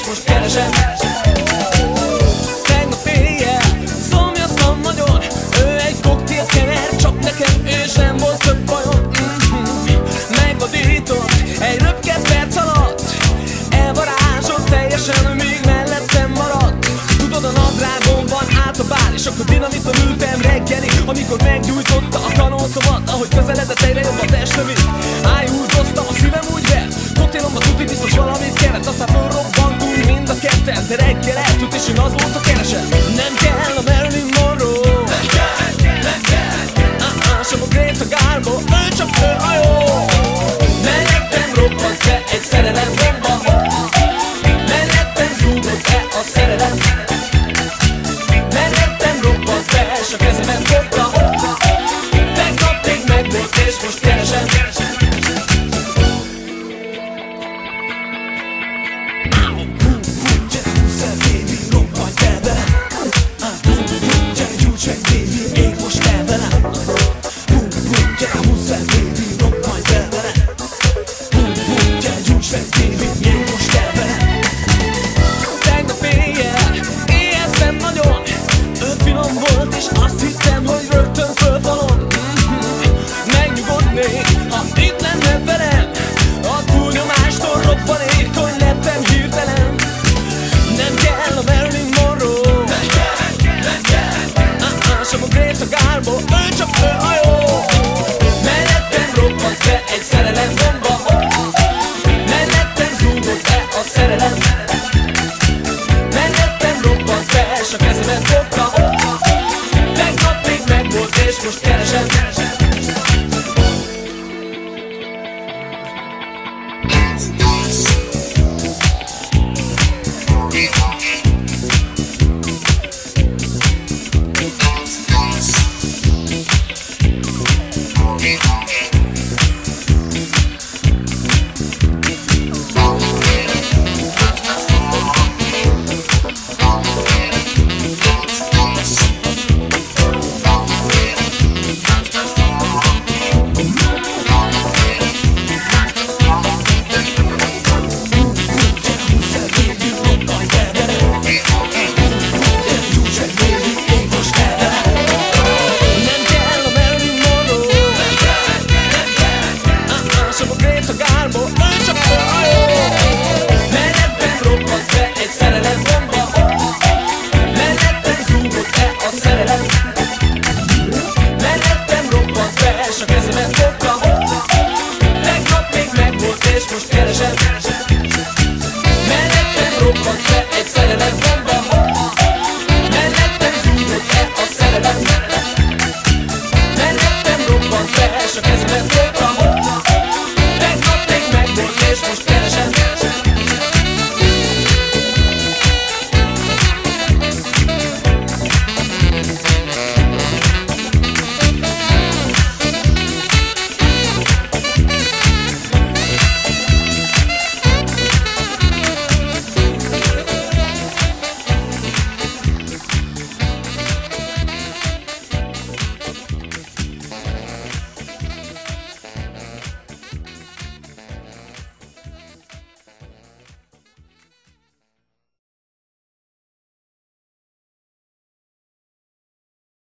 és most keresem. Tegnap éjjel szomjaztam nagyon. Ő egy koktélt kenyer, csak nekem ő sem volt több bajom. Mm-hmm. Megvadított egy röpke perc alatt. Elvarázsolt teljesen, ő még mellettem maradt. Tudod a nadrágomban át a bár És akkor dinamiton ültem reggeli Amikor meggyújtotta a kanócomat. Ahogy közeledett egyre jobban etc., etc. modest, must get a acho que é